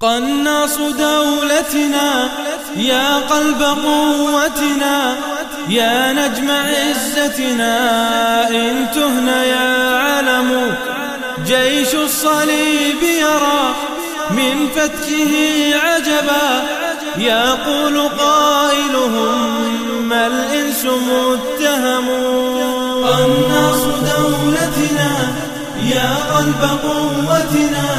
قناص دولتنا يا قلب قوتنا يا نجم عزتنا. إن تهن يا علم جيش الصليب يرى من فتكه عجبا. يقول قائلهم ما الإنس متهم؟ قناص دولتنا يا قلب قوتنا.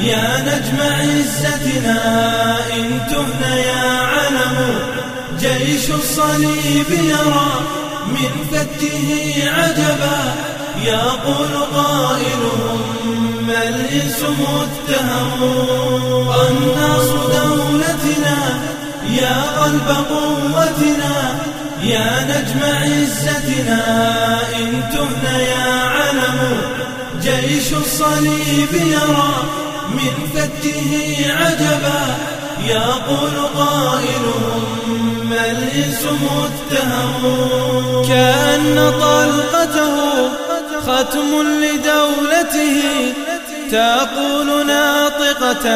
يا نجم عزتنا إن تهن يا علم. جيش الصليب يرى من فته عجبا. يقول قائلهم ما الإنس متهم قناص دولتنا يا قلب قوتنا. يا نجم عزتنا إن تهن يا علم. جيش الصليب يرى من فته عجبا يقول قائلهم ما الإنس متهم. كأن طلقته ختم لدولته تقول ناطقة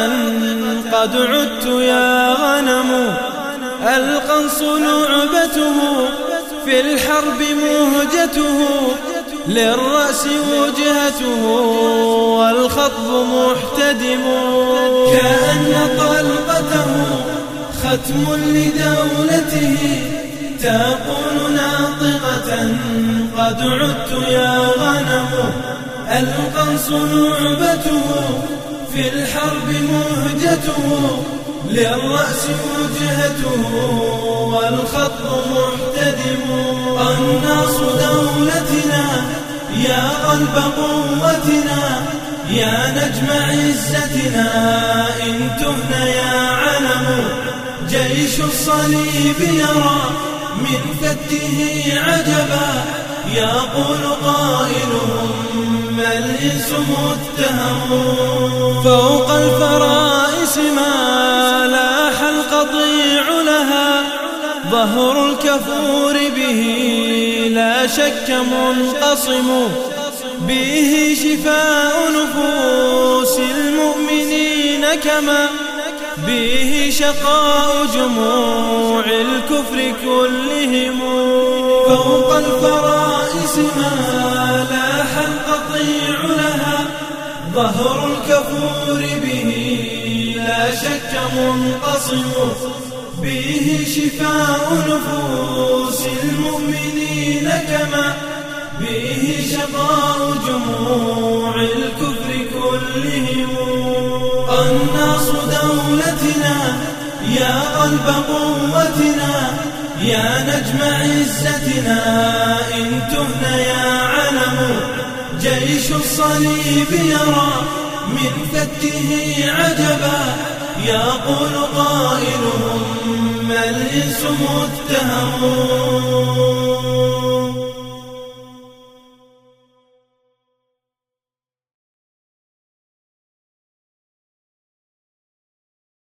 قد عدت يا غنم. القنص لعبته في الحرب مهجته للرأس وجهته. والخطب محتدم. كأن طلقته ختم لدولته تقول ناطقة قد عدت يا غنم. القنص نعبته في الحرب مهجته. للرأس وجهته والخط محتدم. قناص دولتنا يا قلب قوتنا. يا نجم عزتنا إن تهن يا علم. جيش الصليب يرى من فته عجبا. يقول قائلهم ما الإنس متهم. فوق الفرائس ما لاح القطيع لها. ظهر الكفور به لا شك منقصم. به شفاء نفوس المؤمنين كما به شقاء جموع الكفر كلهم. فوق الفرائس ما لاح القطيع لها ظهر الكفور به لا شك منقصم. به شفاء نفوس المؤمنين كما به شقاء جموع الكفر كلهم. قناص دولتنا يا قلب قوتنا يا نجم عزتنا. إن تهن يا علم جيش الصليب يرى. من فته عجبا يقول قائلهم ما الإنس متهم.